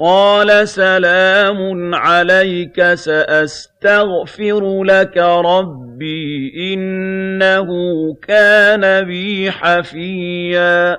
قَالَ سَلَامٌ عَلَيْكَ ۖ سَأَسْتَغْفِرُ لَكَ رَبِّي ۖ إِنَّهُ كَانَ بِي حَفِيًّا.